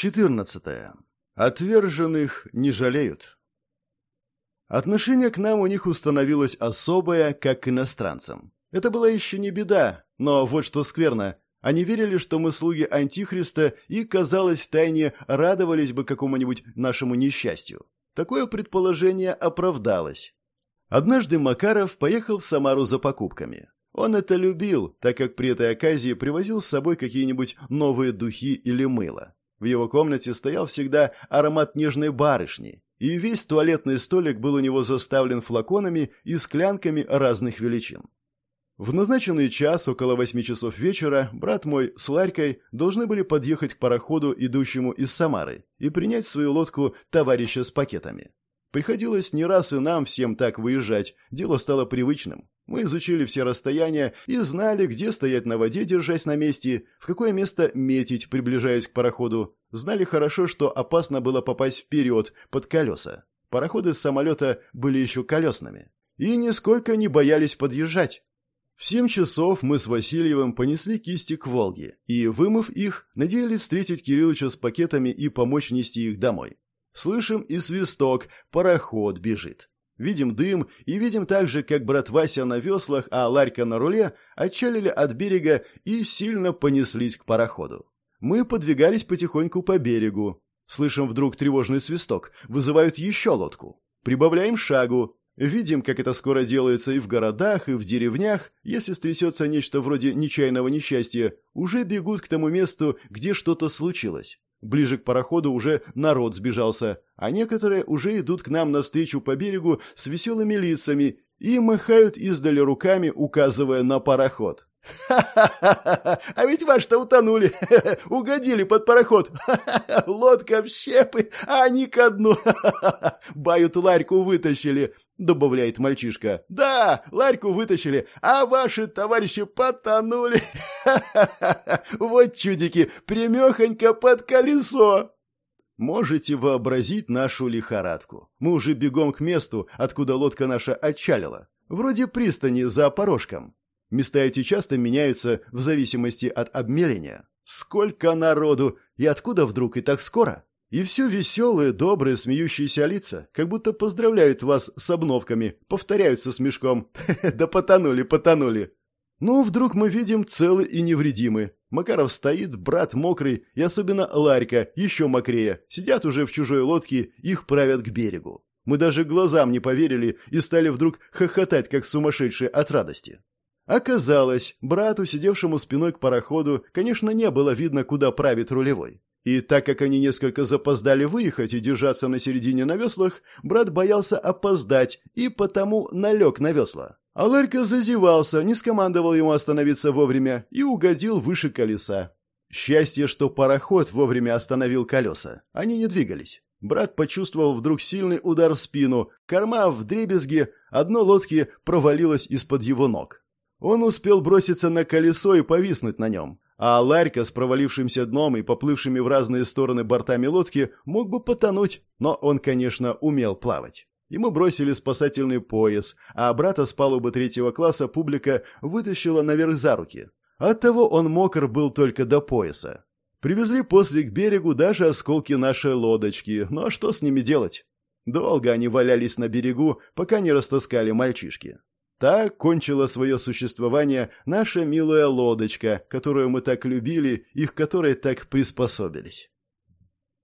14. Отверженных не жалеют. Отношение к нам у них установилось особое, как к иностранцам. Это была еще не беда, но вот что скверно. Они верили, что мы слуги Антихриста и, казалось, втайне радовались бы какому-нибудь нашему несчастью. Такое предположение оправдалось. Однажды Макаров поехал в Самару за покупками. Он это любил, так как при этой оказии привозил с собой какие-нибудь новые духи или мыло. В его комнате стоял всегда аромат нежной барышни, и весь туалетный столик был у него заставлен флаконами и склянками разных величин. В назначенный час, около восьми часов вечера, брат мой с Ларькой должны были подъехать к пароходу, идущему из Самары, и принять свою лодку товарища с пакетами. Приходилось не раз и нам всем так выезжать, дело стало привычным. Мы изучили все расстояния и знали, где стоять на воде, держась на месте, в какое место метить, приближаясь к пароходу. Знали хорошо, что опасно было попасть вперед, под колеса. Пароходы с самолета были еще колесными. И нисколько не боялись подъезжать. В семь часов мы с Васильевым понесли кисти к Волге и, вымыв их, надеялись встретить Кириллыча с пакетами и помочь нести их домой. Слышим и свисток, пароход бежит. Видим дым и видим также, как брат Вася на веслах, а Ларька на руле отчалили от берега и сильно понеслись к пароходу. Мы подвигались потихоньку по берегу. Слышим вдруг тревожный свисток, вызывают еще лодку. Прибавляем шагу. Видим, как это скоро делается и в городах, и в деревнях. Если стрясется нечто вроде нечаянного несчастья, уже бегут к тому месту, где что-то случилось. Ближе к пароходу уже народ сбежался, а некоторые уже идут к нам навстречу по берегу с веселыми лицами и махают издали руками, указывая на пароход. «Ха-ха-ха! А ведь ваши-то утонули! Угодили под пароход! Лодка в щепы, а они ко дну! Бают ларьку вытащили! Добавляет мальчишка. Да, ларьку вытащили, а ваши товарищи потонули. Вот чудики, примехонько под колесо. Можете вообразить нашу лихорадку. Мы уже бегом к месту, откуда лодка наша отчалила. Вроде пристани за порожком. Места эти часто меняются в зависимости от обмеления. Сколько народу! И откуда вдруг и так скоро? И все веселые, добрые, смеющиеся лица, как будто поздравляют вас с обновками, повторяются с мешком. Да потонули, потонули. Но вдруг мы видим целы и невредимы. Макаров стоит, брат мокрый, и особенно Ларька, еще мокрее. Сидят уже в чужой лодке, их правят к берегу. Мы даже глазам не поверили и стали вдруг хохотать, как сумасшедшие от радости. Оказалось, брату, сидевшему спиной к пароходу, конечно, не было видно, куда правит рулевой. И так как они несколько запоздали выехать и держаться на середине на веслах, брат боялся опоздать и потому налег на весла. А Ларька зазевался, не скомандовал ему остановиться вовремя и угодил выше колеса. Счастье, что пароход вовремя остановил колеса. Они не двигались. Брат почувствовал вдруг сильный удар в спину, корма в дребезге, одно лодки провалилось из-под его ног. Он успел броситься на колесо и повиснуть на нем, а Ларька с провалившимся дном и поплывшими в разные стороны бортами лодки мог бы потонуть, но он, конечно, умел плавать. Ему бросили спасательный пояс, а брата с палубы третьего класса публика вытащила наверх за руки. Оттого он мокр был только до пояса. Привезли после к берегу даже осколки нашей лодочки, ну а что с ними делать? Долго они валялись на берегу, пока не растаскали мальчишки. Так кончила свое существование наша милая лодочка, которую мы так любили и к которой так приспособились.